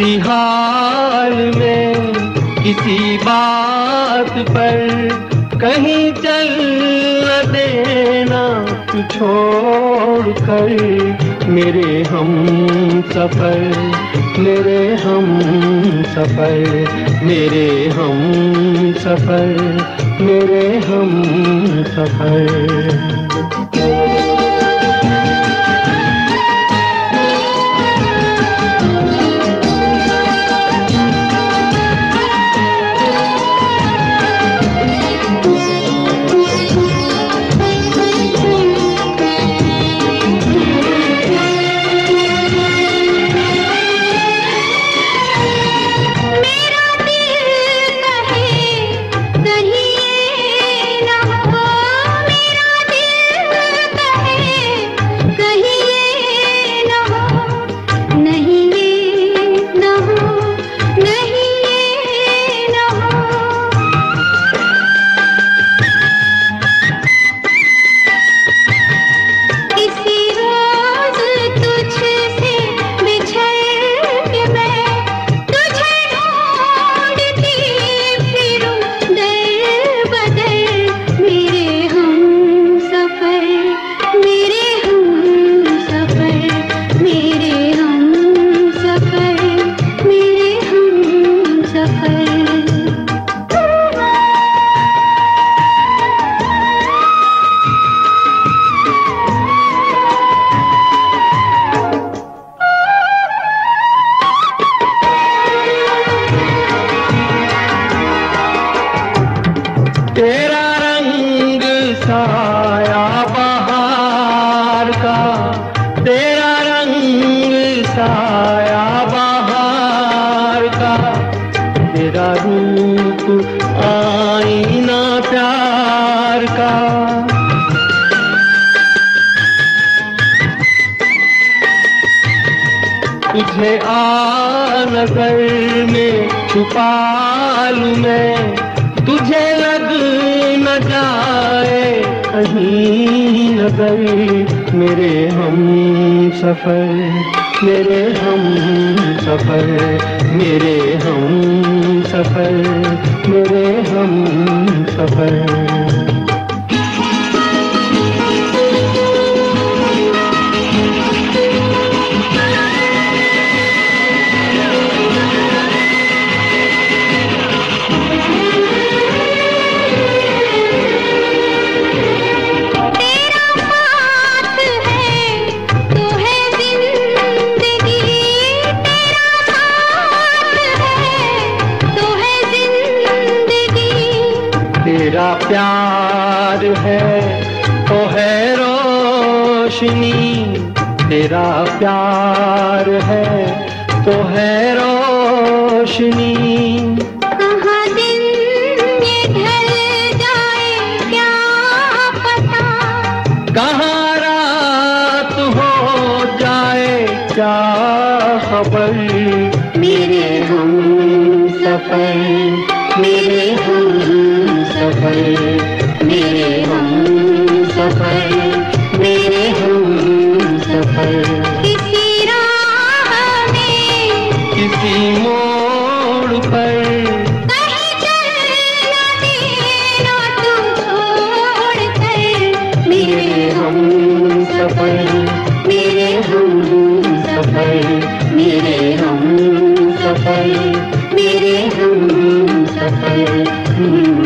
हाल में किसी बात पर कहीं चल न देना तू छोड़ कर मेरे हम सफ़र, मेरे हम सफ़र, मेरे हम सफ़र, मेरे हम सफ़र। तेरा रंग साया बहार का, तेरा रंग साया बहार का। तेरा रूप आईना प्यार का। तुझे आ नज़र में छुपा मैं कहीं मेरे हम सफ़र मेरे हम सफ़र मेरे हम सफ़र मेरे हम सफ़र। प्यार है तो है रोशनी तेरा प्यार है तो है रोशनी। कहाँ दिन ये ढल जाए क्या पता? कहाँ रात हो जाए क्या सफल मेरे हम सफल, मेरे हम सफल किसी राह में किसी मोड़ पर हम सफल, मेरे हम सफल, मेरे हम सफल।